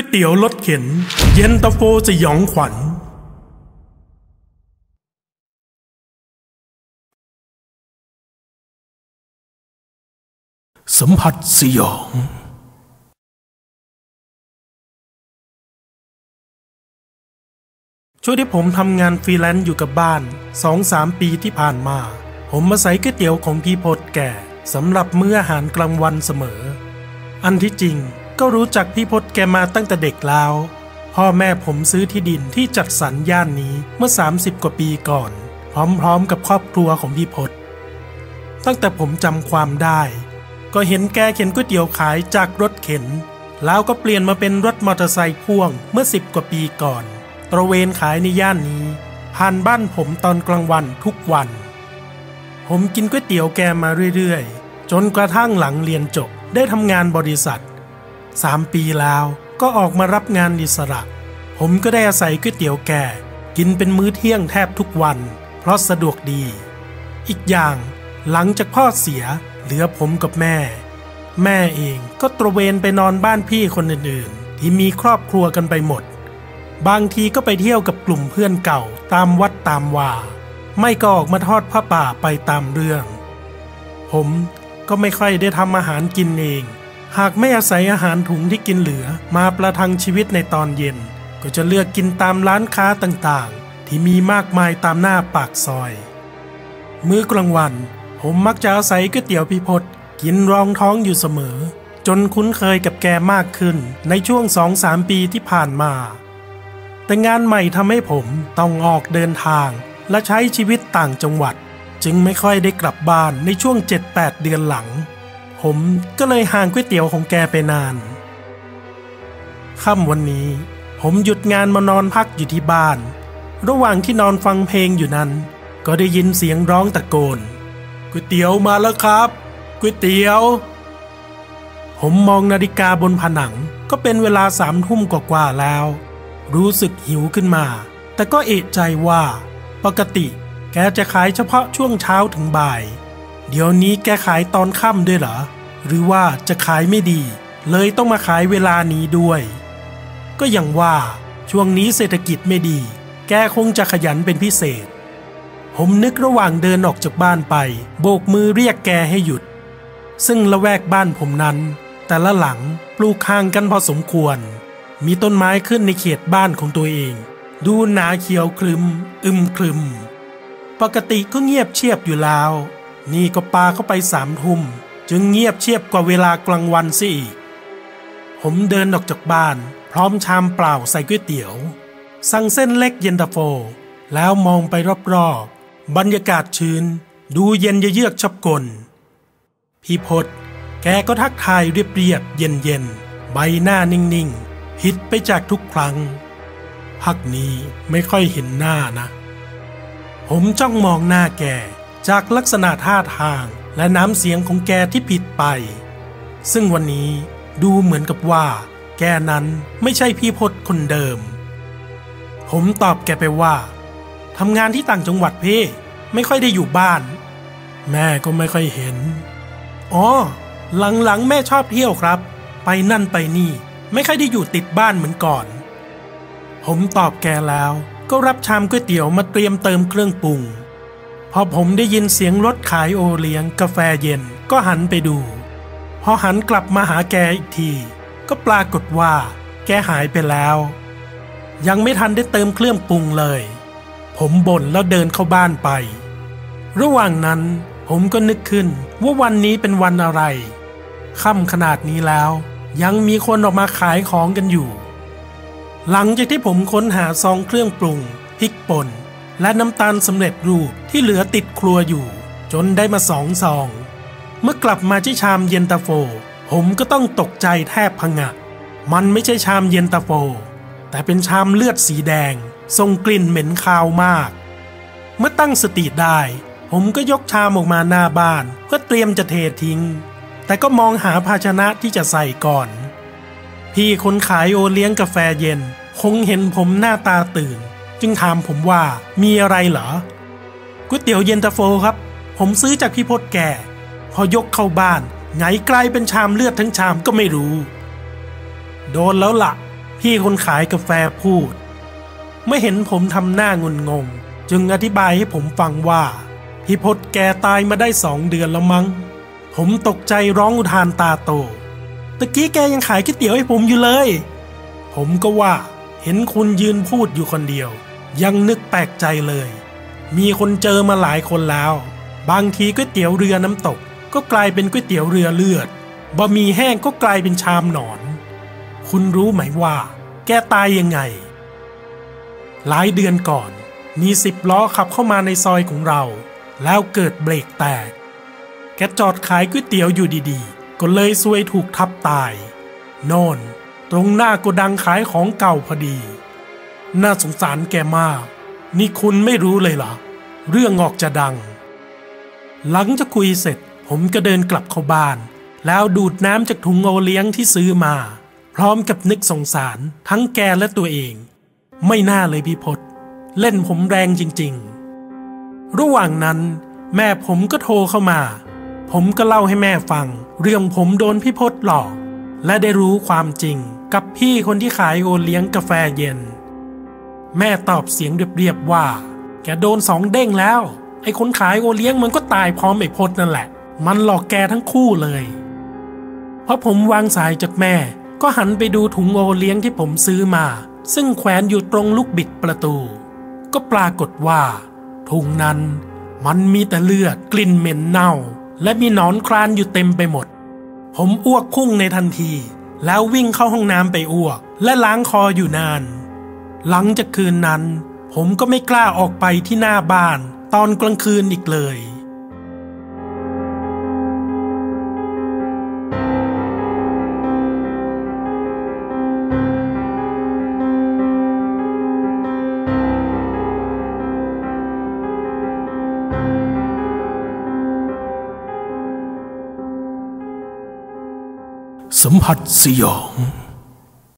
วยเตี๋ยวรถเข็น เย็นตาโฟสยองขวัญ สัมผัสสยอง ช่วงที่ผมทำงานฟรีแลนซ์อยู่กับบ้านสองสามปีที่ผ่านมา ผมอาศัยก๋วยเตี๋ยวของพี่พศแก่สำหรับมื้ออาหารกลางวันเสมอ อันที่จริง ก็รู้จักพี่พศแกมาตั้งแต่เด็กแล้ว พ่อแม่ผมซื้อที่ดินที่จัดสรรย่านนี้เมื่อ 30 กว่าปีก่อน พร้อมๆกับครอบครัวของพี่พศตั้งแต่ผมจำความได้ ก็เห็นแกเข็นก๋วยเตี๋ยวขายจากรถเข็น แล้วก็เปลี่ยนมาเป็นรถมอเตอร์ไซค์พ่วงเมื่อ 10 กว่าปีก่อน ตระเวนขายในย่านนี้ ผ่านบ้านผมตอนกลางวันทุกวัน ผมกินก๋วยเตี๋ยวแกมาเรื่อยๆ จนกระทั่งหลังเรียนจบได้ทำงานบริษัท สามปีแล้วก็ออกมารับงานอิสระ ผมก็ได้อาศัยก๋วยเตี๋ยวแก่ กินเป็นมื้อเที่ยงแทบทุกวัน เพราะสะดวกดี อีกอย่างหลังจากพ่อเสียเหลือผมกับแม่ แม่เองก็ตระเวนไปนอนบ้านพี่คนอื่นๆ ที่มีครอบครัวกันไปหมด บางทีก็ไปเที่ยวกับกลุ่มเพื่อนเก่าตามวัดตามวาไม่ก็ออกมาทอดผ้าป่าไปตามเรื่อง ผมก็ไม่ค่อยได้ทำอาหารกินเอง หากไม่อาศัยอาหารถุงที่กินเหลือมาประทังชีวิตในตอนเย็น ก็จะเลือกกินตามร้านค้าต่างๆ ที่มีมากมายตามหน้าปากซอย มื้อกลางวัน ผมมักจะอาศัยก๋วยเตี๋ยวพี่พศกินรองท้องอยู่เสมอ จนคุ้นเคยกับแกมากขึ้นในช่วงสองสามปีที่ผ่านมา แต่งานใหม่ทำให้ผมต้องออกเดินทาง และใช้ชีวิตต่างจังหวัด จึงไม่ค่อยได้กลับบ้านในช่วง 7-8 เดือนหลัง ผมก็เลยห่างก๋วยเตี๋ยวของแกไปนาน ค่ำวันนี้ ผมหยุดงานมานอนพักอยู่ที่บ้าน ระหว่างที่นอนฟังเพลงอยู่นั้น ก็ได้ยินเสียงร้องตะโกนก๋วยเตี๋ยวมาแล้วครับก๋วยเตี๋ยว ผมมองนาฬิกาบนผนังก็เป็นเวลาสามทุ่มกว่าๆแล้ว รู้สึกหิวขึ้นมา แต่ก็เอะใจว่า ปกติแกจะขายเฉพาะช่วงเช้าถึงบ่าย เดี๋ยวนี้แกขายตอนค่ำด้วยเหรอ หรือว่าจะขายไม่ดี เลยต้องมาขายเวลานี้ด้วย ก็อย่างว่าช่วงนี้เศรษฐกิจไม่ดี แกคงจะขยันเป็นพิเศษ ผมนึกระหว่างเดินออกจากบ้านไป โบกมือเรียกแกให้หยุด ซึ่งละแวกบ้านผมนั้น แต่ละหลังปลูกข้างกันพอสมควร มีต้นไม้ขึ้นในเขตบ้านของตัวเอง ดูหนาเขียวคลึม อึมคลึม ปกติก็เงียบเชียบอยู่แล้ว นี่ก็ปาเข้าไปสามทุ่มจึงเงียบเชียบกว่าเวลากลางวันซะอีก ผมเดินออกจากบ้าน พร้อมชามเปล่าใส่ก๋วยเตี๋ยว สั่งเส้นเล็กเย็นตาโฟ แล้วมองไปรอบๆ บรรยากาศชื้น ดูเย็นเยือกชับกล พี่พศแกก็ทักทายเรียบๆเย็นๆใบหน้านิ่งๆผิดไปจากทุกครั้ง พักนี้ไม่ค่อยเห็นหน้านะ ผมจ้องมองหน้าแก จากลักษณะท่าทางและน้ำเสียงของแกที่ผิดไป ซึ่งวันนี้ดูเหมือนกับว่า แกนั้นไม่ใช่พี่พศคนเดิม ผมตอบแกไปว่าทำงานที่ต่างจังหวัดเพ่ไม่ค่อยได้อยู่บ้าน แม่ก็ไม่ค่อยเห็น อ๋อ หลังๆแม่ชอบเที่ยวครับ ไปนั่นไปนี่ ไม่ค่อยได้อยู่ติดบ้านเหมือนก่อน ผมตอบแกแล้ว ก็รับชามก๋วยเตี๋ยวมาเตรียมเติมเครื่องปรุง พอผมได้ยินเสียงรถขายโอเลี้ยงกาแฟเย็นก็หันไปดู พอหันกลับมาหาแกอีกที ก็ปรากฏว่า แกหายไปแล้ว ยังไม่ทันได้เติมเครื่องปรุงเลย ผมบ่นแล้วเดินเข้าบ้านไป ระหว่างนั้นผมก็นึกขึ้นว่าวันนี้เป็นวันอะไร ค่ำขนาดนี้แล้ว ยังมีคนออกมาขายของกันอยู่ หลังจากที่ผมค้นหาซองเครื่องปรุงพริกป่น และน้ำตาลสำเร็จรูปที่เหลือติดครัวอยู่ จนได้มาสองซอง เมื่อกลับมาที่ชามเย็นตาโฟ ผมก็ต้องตกใจแทบพังะ มันไม่ใช่ชามเย็นตาโฟ แต่เป็นชามเลือดสีแดงทรงกลิ่นเหม็นคาวมาก เมื่อตั้งสติได้ ผมก็ยกชามออกมาหน้าบ้านเพื่อเตรียมจะเททิ้ง แต่ก็มองหาภาชนะที่จะใส่ก่อน พี่คนขายโอเลี้ยงกาแฟเย็น คงเห็นผมหน้าตาตื่น จึงถามผมว่ามีอะไรเหรอก๋วยเตี๋ยวเย็นตาโฟครับ ผมซื้อจากพี่พศแก่ พอยกเข้าบ้านไงกลายเป็นชามเลือดทั้งชามก็ไม่รู้ โดนแล้วละ่ะ พี่คนขายกาแฟพูด ไม่เห็นผมทำหน้างุนงง จึงอธิบายให้ผมฟังว่าพี่พศแกตายมาได้สองเดือนแล้วมั้ง ผมตกใจร้องอุทานตาโตตะกี้แกยังขายก๋วยเตี๋ยวให้ผมอยู่เลย ผมก็ว่าเห็นคุณยืนพูดอยู่คนเดียว ยังนึกแปลกใจเลย มีคนเจอมาหลายคนแล้ว บางทีก๋วยเตี๋ยวเรือน้ำตก ก็กลายเป็นก๋วยเตี๋ยวเรือเลือดบะหมี่แห้งก็กลายเป็นชามหนอน คุณรู้ไหมว่า แกตายยังไง หลายเดือนก่อน มีสิบล้อขับเข้ามาในซอยของเรา แล้วเกิดเบรกแตก แกจอดขายก๋วยเตี๋ยวอยู่ดีๆ ก็เลยซวยถูกทับตาย โน่น ตรงหน้าโกดังขายของเก่าพอดี น่าสงสารแกมาก นี่คุณไม่รู้เลยเหรอ เรื่องออกจะดัง หลังจากคุยเสร็จ ผมก็เดินกลับเข้าบ้าน แล้วดูดน้ำจากถุงโอเลี้ยงที่ซื้อมา พร้อมกับนึกสงสารทั้งแกและตัวเอง ไม่น่าเลยพี่พศเล่นผมแรงจริง ๆ ระหว่างนั้น แม่ผมก็โทรเข้ามา ผมก็เล่าให้แม่ฟัง เรื่องผมโดนพี่พศหลอก และได้รู้ความจริงกับพี่คนที่ขายโอเลี้ยงกาแฟเย็น แม่ตอบเสียงเรียบๆว่า แกโดนสองเด้งแล้ว ไอ้คนขายโอเลี้ยงมันก็ตายพร้อมไอ้พศนั่นแหละ มันหลอกแกทั้งคู่เลยพอผมวางสายจากแม่ ก็หันไปดูถุงโอเลี้ยงที่ผมซื้อมา ซึ่งแขวนอยู่ตรงลูกบิดประตู ก็ปรากฏว่าถุงนั้นมันมีแต่เลือดกลิ่นเหม็นเน่า และมีหนอนคลานอยู่เต็มไปหมด ผมอ้วกพุ่งในทันที แล้ววิ่งเข้าห้องน้ำไปอ้วก และล้างคออยู่นาน หลังจากคืนนั้น ผมก็ไม่กล้าออกไปที่หน้าบ้าน ตอนกลางคืนอีกเลยสัมผัสสยอง